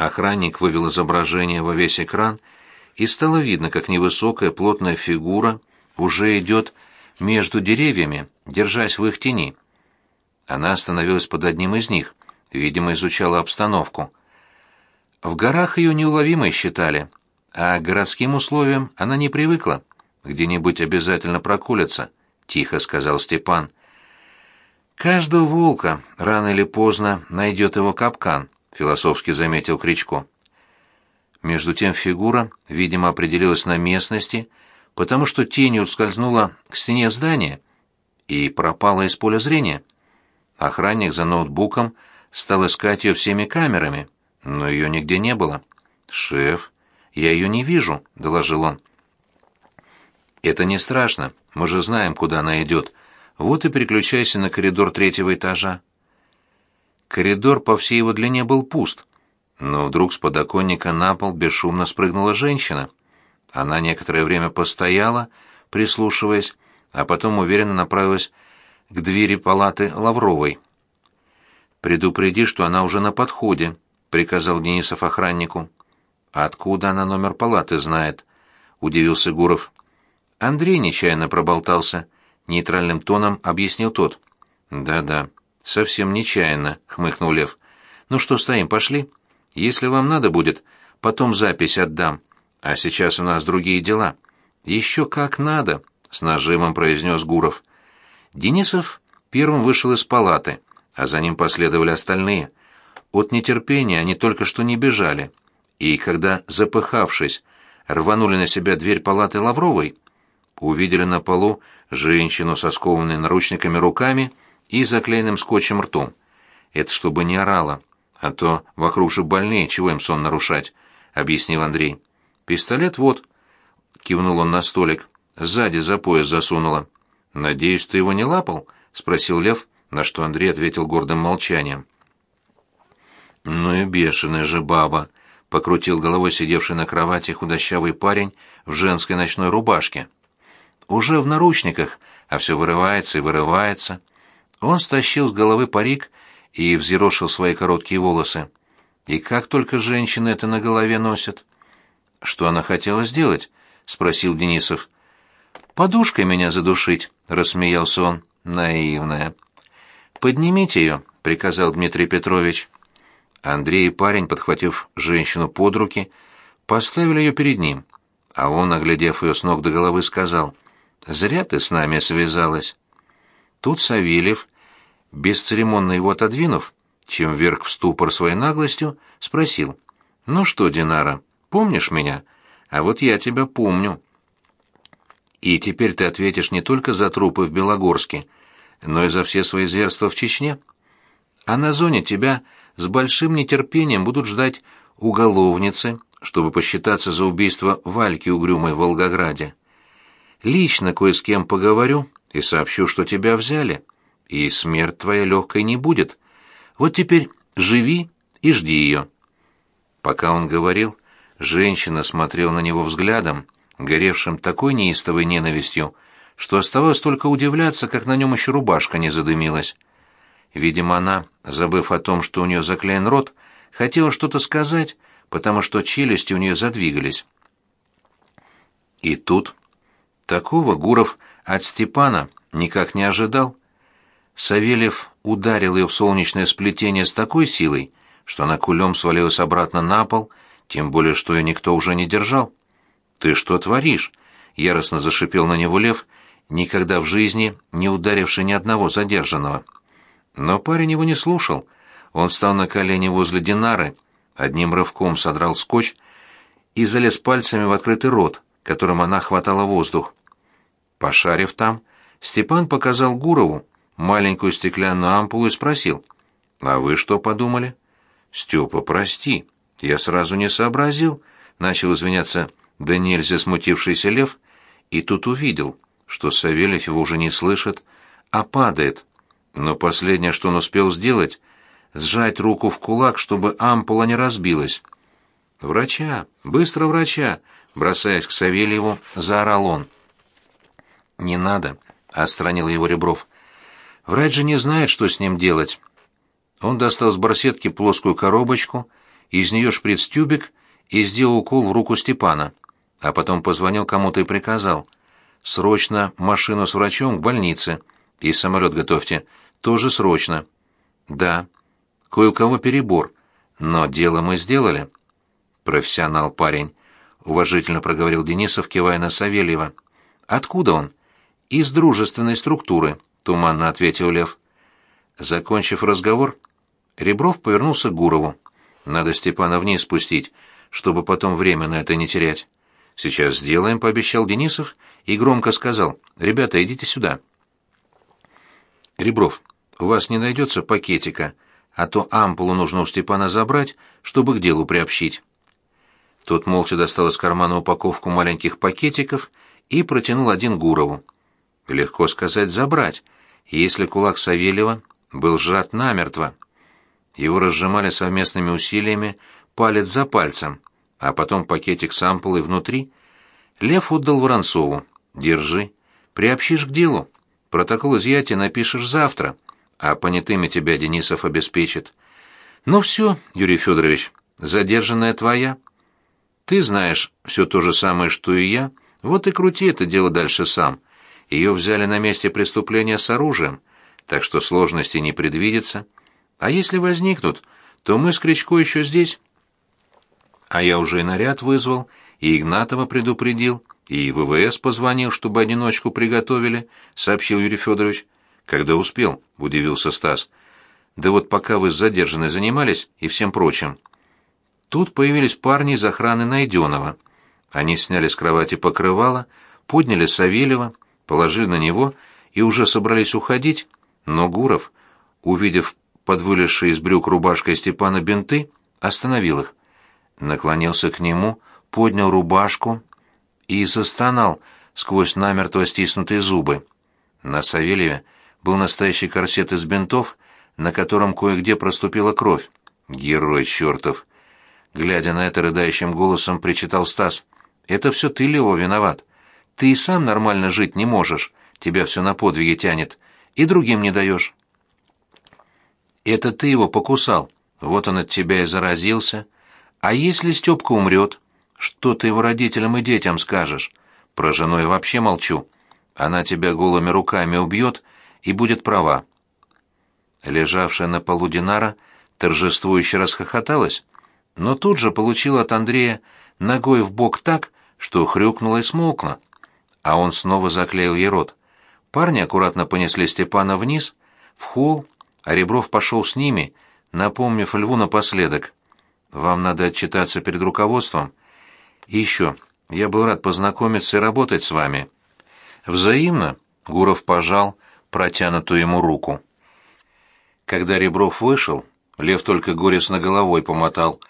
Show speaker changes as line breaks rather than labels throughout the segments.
Охранник вывел изображение во весь экран, и стало видно, как невысокая плотная фигура уже идет между деревьями, держась в их тени. Она остановилась под одним из них, видимо, изучала обстановку. В горах ее неуловимой считали, а к городским условиям она не привыкла. Где-нибудь обязательно проколется, тихо сказал Степан. Каждого волка рано или поздно найдет его капкан, философски заметил Кричко. Между тем фигура, видимо, определилась на местности, потому что тенью скользнула к стене здания и пропала из поля зрения. Охранник за ноутбуком стал искать ее всеми камерами, но ее нигде не было. «Шеф, я ее не вижу», — доложил он. «Это не страшно, мы же знаем, куда она идет. Вот и переключайся на коридор третьего этажа». Коридор по всей его длине был пуст, но вдруг с подоконника на пол бесшумно спрыгнула женщина. Она некоторое время постояла, прислушиваясь, а потом уверенно направилась к двери палаты Лавровой. «Предупреди, что она уже на подходе», — приказал Денисов охраннику. «Откуда она номер палаты знает?» — удивился Гуров. Андрей нечаянно проболтался. Нейтральным тоном объяснил тот. «Да-да, совсем нечаянно», — хмыкнул Лев. «Ну что стоим, пошли? Если вам надо будет, потом запись отдам. А сейчас у нас другие дела». «Еще как надо», — с нажимом произнес Гуров. Денисов первым вышел из палаты, а за ним последовали остальные. От нетерпения они только что не бежали, и когда, запыхавшись, рванули на себя дверь палаты Лавровой, увидели на полу женщину со скованными наручниками руками и заклеенным скотчем ртом. Это чтобы не орала, а то вокруг же больные, чего им сон нарушать, — объяснил Андрей. «Пистолет вот», — кивнул он на столик, — «сзади за пояс засунула». «Надеюсь, ты его не лапал?» — спросил Лев, на что Андрей ответил гордым молчанием. «Ну и бешеная же баба!» — покрутил головой сидевший на кровати худощавый парень в женской ночной рубашке. «Уже в наручниках, а все вырывается и вырывается». Он стащил с головы парик и взъерошил свои короткие волосы. И как только женщины это на голове носят. «Что она хотела сделать?» — спросил Денисов. «Подушкой меня задушить», — рассмеялся он. «Наивная». «Поднимите ее», — приказал Дмитрий Петрович. Андрей и парень, подхватив женщину под руки, поставили ее перед ним, а он, оглядев ее с ног до головы, сказал, «Зря ты с нами связалась». Тут Савельев, бесцеремонно его отодвинув, чем вверх в ступор своей наглостью, спросил, «Ну что, Динара, помнишь меня? А вот я тебя помню». И теперь ты ответишь не только за трупы в Белогорске, но и за все свои зверства в Чечне. А на зоне тебя с большим нетерпением будут ждать уголовницы, чтобы посчитаться за убийство Вальки Угрюмой в Волгограде. Лично кое с кем поговорю и сообщу, что тебя взяли, и смерть твоя легкой не будет. Вот теперь живи и жди ее». Пока он говорил, женщина смотрела на него взглядом, горевшим такой неистовой ненавистью, что оставалось только удивляться, как на нем еще рубашка не задымилась. Видимо, она, забыв о том, что у нее заклеен рот, хотела что-то сказать, потому что челюсти у нее задвигались. И тут такого Гуров от Степана никак не ожидал. Савельев ударил ее в солнечное сплетение с такой силой, что она кулем свалилась обратно на пол, тем более что ее никто уже не держал. «Ты что творишь?» — яростно зашипел на него лев, никогда в жизни не ударивший ни одного задержанного. Но парень его не слушал. Он встал на колени возле Динары, одним рывком содрал скотч и залез пальцами в открытый рот, которым она хватала воздух. Пошарив там, Степан показал Гурову маленькую стеклянную ампулу и спросил, «А вы что подумали?» «Степа, прости, я сразу не сообразил», — начал извиняться да нельзя смутившийся лев, и тут увидел, что Савельев его уже не слышит, а падает. Но последнее, что он успел сделать, сжать руку в кулак, чтобы ампула не разбилась. «Врача! Быстро врача!» Бросаясь к Савельеву, заорал он. «Не надо», — отстранил его Ребров. «Врач же не знает, что с ним делать». Он достал с барсетки плоскую коробочку из нее шприц-тюбик и сделал укол в руку Степана, а потом позвонил кому-то и приказал. «Срочно машину с врачом к больнице. И самолет готовьте. Тоже срочно». «Да. Кое у кого перебор. Но дело мы сделали». «Профессионал парень», — уважительно проговорил Денисов, кивая на Савельева. «Откуда он?» «Из дружественной структуры», — туманно ответил Лев. Закончив разговор, Ребров повернулся к Гурову. «Надо Степана вниз спустить, чтобы потом время на это не терять». «Сейчас сделаем», — пообещал Денисов и громко сказал. «Ребята, идите сюда». «Ребров, у вас не найдется пакетика, а то ампулу нужно у Степана забрать, чтобы к делу приобщить». Тот молча достал из кармана упаковку маленьких пакетиков и протянул один Гурову. Легко сказать «забрать», если кулак Савельева был сжат намертво. Его разжимали совместными усилиями палец за пальцем, а потом пакетик с ампулой внутри. Лев отдал Воронцову. «Держи. Приобщишь к делу. Протокол изъятия напишешь завтра, а понятыми тебя Денисов обеспечит. Ну все, Юрий Федорович, задержанная твоя. Ты знаешь все то же самое, что и я, вот и крути это дело дальше сам. Ее взяли на месте преступления с оружием, так что сложностей не предвидится. А если возникнут, то мы с Кричко еще здесь. А я уже и наряд вызвал, и Игнатова предупредил, и ВВС позвонил, чтобы одиночку приготовили, сообщил Юрий Федорович. Когда успел, удивился Стас. Да вот пока вы с задержанной занимались и всем прочим. Тут появились парни из охраны Найденова. Они сняли с кровати покрывало, подняли Савельева, положили на него и уже собрались уходить, но Гуров, увидев подвылезшие из брюк рубашкой Степана бинты, остановил их. Наклонился к нему, поднял рубашку и застонал сквозь намертво стиснутые зубы. На Савельеве был настоящий корсет из бинтов, на котором кое-где проступила кровь. Герой чертов! Глядя на это рыдающим голосом, причитал Стас. «Это все ты, Лео, виноват. Ты и сам нормально жить не можешь, тебя все на подвиги тянет, и другим не даешь». Это ты его покусал. Вот он от тебя и заразился. А если Степка умрет? Что ты его родителям и детям скажешь? Про жену я вообще молчу. Она тебя голыми руками убьет и будет права. Лежавшая на полу Динара торжествующе расхохоталась, но тут же получила от Андрея ногой в бок так, что хрюкнула и смолкла. А он снова заклеил ей рот. Парни аккуратно понесли Степана вниз, в холл, а Ребров пошел с ними, напомнив Льву напоследок. «Вам надо отчитаться перед руководством. И еще, я был рад познакомиться и работать с вами». «Взаимно», — Гуров пожал протянутую ему руку. Когда Ребров вышел, Лев только горестно головой помотал.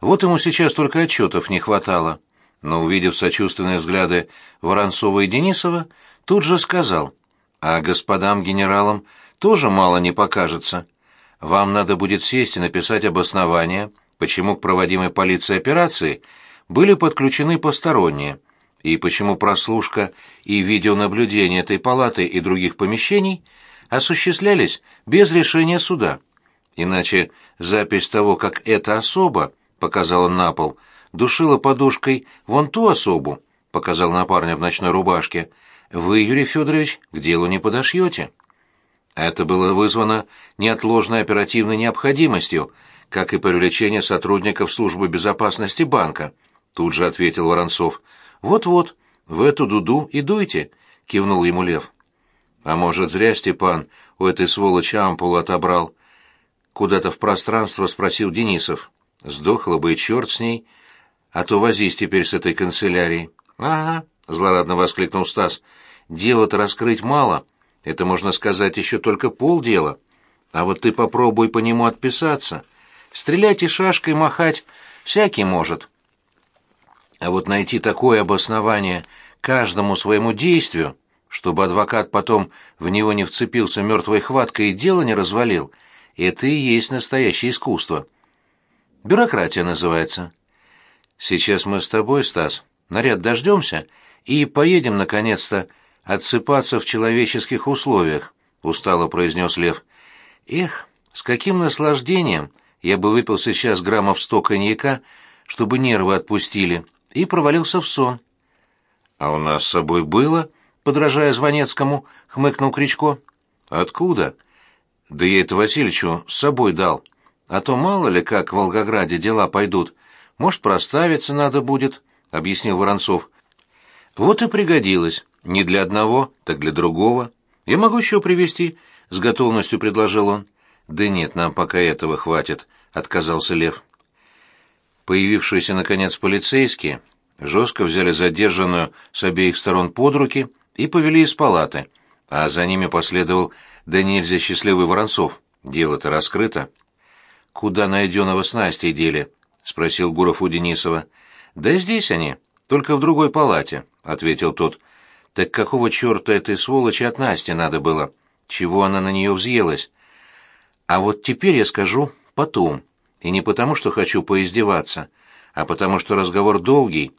Вот ему сейчас только отчетов не хватало. Но, увидев сочувственные взгляды Воронцова и Денисова, тут же сказал, а господам генералам тоже мало не покажется. Вам надо будет сесть и написать обоснование, почему к проводимой полицией операции были подключены посторонние, и почему прослушка и видеонаблюдение этой палаты и других помещений осуществлялись без решения суда. Иначе запись того, как эта особа, показала на пол, душила подушкой вон ту особу, показал на парня в ночной рубашке, вы, Юрий Федорович, к делу не подошьете. Это было вызвано неотложной оперативной необходимостью, как и привлечение сотрудников службы безопасности банка. Тут же ответил Воронцов. «Вот-вот, в эту дуду и дуйте», — кивнул ему Лев. «А может, зря Степан у этой сволочи ампулу отобрал?» Куда-то в пространство спросил Денисов. «Сдохла бы и черт с ней, а то возись теперь с этой канцелярией». «Ага», — злорадно воскликнул Стас, — «дело-то раскрыть мало». Это, можно сказать, еще только полдела. А вот ты попробуй по нему отписаться. Стрелять и шашкой махать всякий может. А вот найти такое обоснование каждому своему действию, чтобы адвокат потом в него не вцепился мертвой хваткой и дело не развалил, это и есть настоящее искусство. Бюрократия называется. Сейчас мы с тобой, Стас, наряд дождемся и поедем, наконец-то, отсыпаться в человеческих условиях», — устало произнес Лев. «Эх, с каким наслаждением я бы выпил сейчас граммов сто коньяка, чтобы нервы отпустили, и провалился в сон. «А у нас с собой было?» — подражая Звонецкому, хмыкнул Кричко. «Откуда?» «Да я это Васильевичу с собой дал. А то мало ли, как в Волгограде дела пойдут. Может, проставиться надо будет», — объяснил Воронцов. «Вот и пригодилось. Не для одного, так для другого. Я могу еще привезти», — с готовностью предложил он. «Да нет, нам пока этого хватит», — отказался Лев. Появившиеся, наконец, полицейские жестко взяли задержанную с обеих сторон под руки и повели из палаты, а за ними последовал да нельзя счастливый Воронцов. Дело-то раскрыто. «Куда найденного с Настей дели?» — спросил Гуров у Денисова. «Да здесь они, только в другой палате», — ответил тот. «Так какого черта этой сволочи от Насти надо было? Чего она на нее взъелась?» «А вот теперь я скажу потом, и не потому, что хочу поиздеваться, а потому что разговор долгий,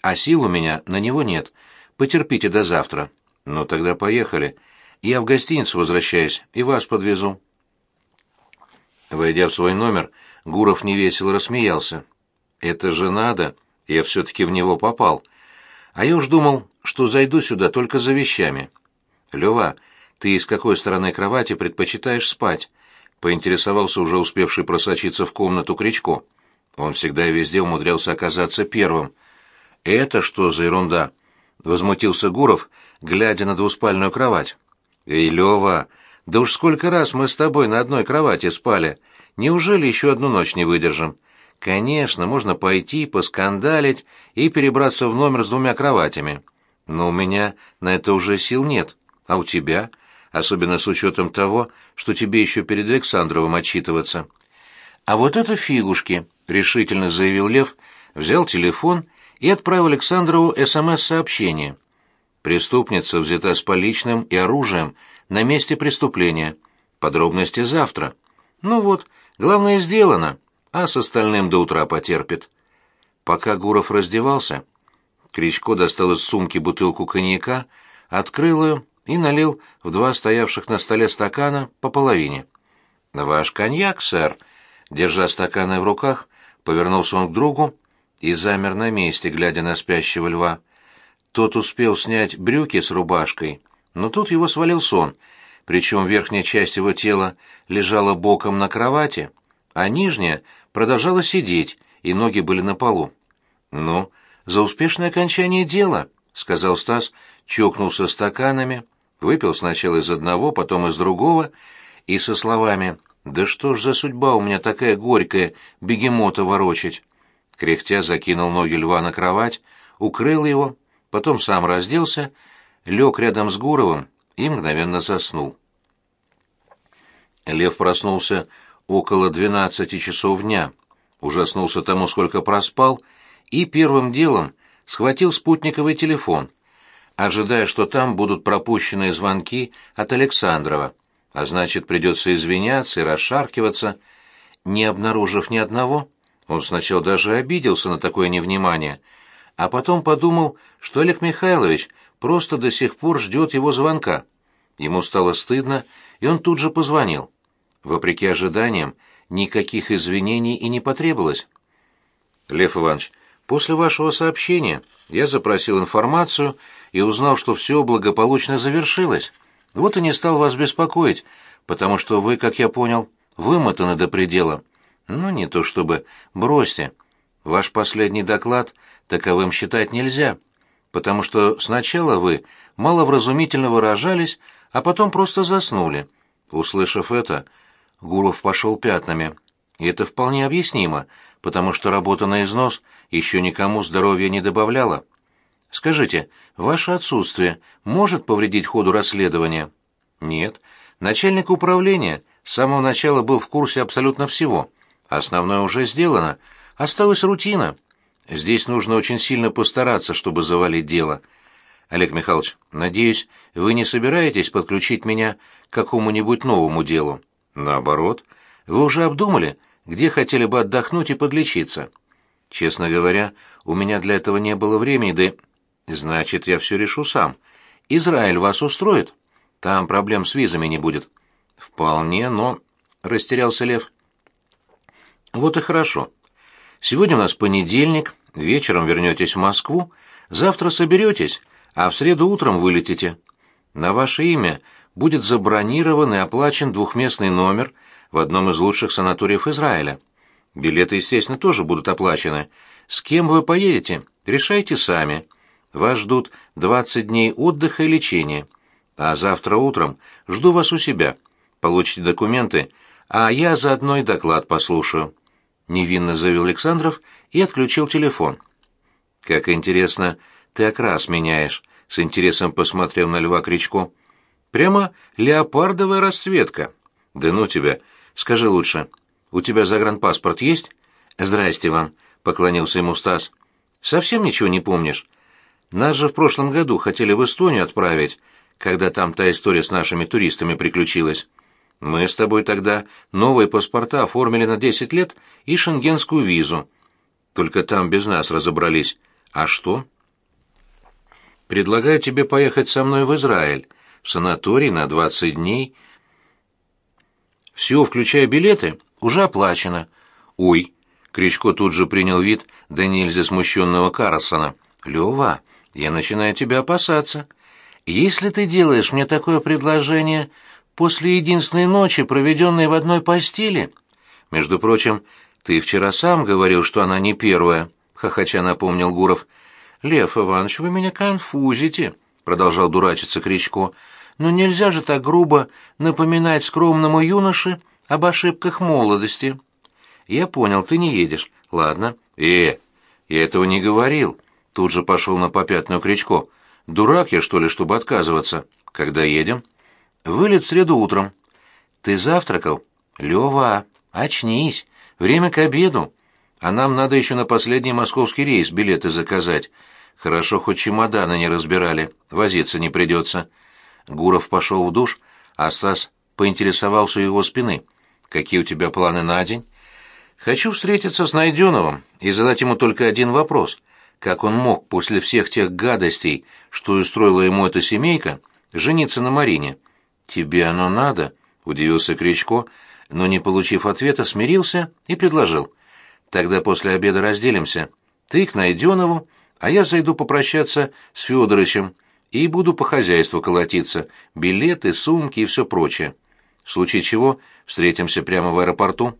а сил у меня на него нет. Потерпите до завтра. Ну тогда поехали. Я в гостиницу возвращаюсь и вас подвезу». Войдя в свой номер, Гуров невесело рассмеялся. «Это же надо! Я все-таки в него попал. А я уж думал, что зайду сюда только за вещами. Лева, ты с какой стороны кровати предпочитаешь спать?» Поинтересовался уже успевший просочиться в комнату Кричко. Он всегда и везде умудрялся оказаться первым. «Это что за ерунда?» — возмутился Гуров, глядя на двуспальную кровать. «Эй, Лева, да уж сколько раз мы с тобой на одной кровати спали. Неужели еще одну ночь не выдержим? Конечно, можно пойти, поскандалить и перебраться в номер с двумя кроватями. Но у меня на это уже сил нет. А у тебя? Особенно с учетом того, что тебе еще перед Александровым отчитываться. А вот это фигушки, решительно заявил Лев, взял телефон и отправил Александрову СМС-сообщение. Преступница взята с поличным и оружием на месте преступления. Подробности завтра. Ну вот, главное сделано, а с остальным до утра потерпит. Пока Гуров раздевался, Кричко достал из сумки бутылку коньяка, открыл ее и налил в два стоявших на столе стакана по половине. «Ваш коньяк, сэр!» Держа стаканы в руках, повернулся он к другу и замер на месте, глядя на спящего льва. Тот успел снять брюки с рубашкой, но тут его свалил сон, причем верхняя часть его тела лежала боком на кровати, а нижняя продолжала сидеть, и ноги были на полу. «Ну, за успешное окончание дела», — сказал Стас, чокнулся стаканами, выпил сначала из одного, потом из другого, и со словами «Да что ж за судьба у меня такая горькая, бегемота ворочать?» Кряхтя закинул ноги льва на кровать, укрыл его, потом сам разделся, лег рядом с Гуровым и мгновенно заснул. Лев проснулся около двенадцати часов дня, ужаснулся тому, сколько проспал, и первым делом схватил спутниковый телефон, ожидая, что там будут пропущенные звонки от Александрова, а значит, придется извиняться и расшаркиваться. Не обнаружив ни одного, он сначала даже обиделся на такое невнимание, а потом подумал, что Олег Михайлович просто до сих пор ждет его звонка. Ему стало стыдно, и он тут же позвонил. Вопреки ожиданиям, никаких извинений и не потребовалось. «Лев Иванович, после вашего сообщения я запросил информацию и узнал, что все благополучно завершилось. Вот и не стал вас беспокоить, потому что вы, как я понял, вымотаны до предела. Ну, не то чтобы... Бросьте. Ваш последний доклад таковым считать нельзя, потому что сначала вы маловразумительно выражались, а потом просто заснули. Услышав это, Гуров пошел пятнами. И это вполне объяснимо, потому что работа на износ еще никому здоровья не добавляла. Скажите, ваше отсутствие может повредить ходу расследования? Нет. Начальник управления с самого начала был в курсе абсолютно всего. Основное уже сделано. Осталась рутина. Здесь нужно очень сильно постараться, чтобы завалить дело. Олег Михайлович, надеюсь, вы не собираетесь подключить меня к какому-нибудь новому делу? Наоборот. Вы уже обдумали, где хотели бы отдохнуть и подлечиться? Честно говоря, у меня для этого не было времени, да... Значит, я все решу сам. Израиль вас устроит? Там проблем с визами не будет. Вполне, но... Растерялся Лев. Вот и хорошо. Сегодня у нас понедельник, вечером вернетесь в Москву, завтра соберетесь, а в среду утром вылетите. На ваше имя будет забронирован и оплачен двухместный номер в одном из лучших санаториев Израиля. Билеты, естественно, тоже будут оплачены. С кем вы поедете, решайте сами. Вас ждут 20 дней отдыха и лечения. А завтра утром жду вас у себя. Получите документы, а я заодно и доклад послушаю. Невинно заявил Александров и отключил телефон. Как интересно, ты окрас меняешь, с интересом посмотрел на Льва Кричко. Прямо леопардовая расцветка. Да ну тебя. Скажи лучше, у тебя загранпаспорт есть? Здрасте вам, поклонился ему Стас. Совсем ничего не помнишь? Нас же в прошлом году хотели в Эстонию отправить, когда там та история с нашими туристами приключилась. Мы с тобой тогда новые паспорта оформили на 10 лет и шенгенскую визу. Только там без нас разобрались. А что? Предлагаю тебе поехать со мной в Израиль, в санаторий на 20 дней. Все, включая билеты, уже оплачено. Ой, Кричко тут же принял вид да нельзя смущенного Карлсона. Лева, я начинаю тебя опасаться. Если ты делаешь мне такое предложение после единственной ночи, проведенной в одной постели... Между прочим, ты вчера сам говорил, что она не первая, — хохоча напомнил Гуров. Лев Иванович, вы меня конфузите, — продолжал дурачиться Кричко. Но нельзя же так грубо напоминать скромному юноше об ошибках молодости. Я понял, ты не едешь. Ладно. Э, я этого не говорил. Тут же пошел на попятную Кричко. Дурак я, что ли, чтобы отказываться? Когда едем? Вылет в среду утром. Ты завтракал? Лёва, очнись. Время к обеду. А нам надо еще на последний московский рейс билеты заказать. Хорошо, хоть чемоданы не разбирали. Возиться не придется. Гуров пошел в душ, а Стас поинтересовался у его спины. «Какие у тебя планы на день?» «Хочу встретиться с Найденовым и задать ему только один вопрос — как он мог после всех тех гадостей, что устроила ему эта семейка, жениться на Марине? «Тебе оно надо?» — удивился Кричко, но, не получив ответа, смирился и предложил. «Тогда после обеда разделимся. Ты к Найденову, а я зайду попрощаться с Федорычем и буду по хозяйству колотиться, билеты, сумки и все прочее. В случае чего встретимся прямо в аэропорту».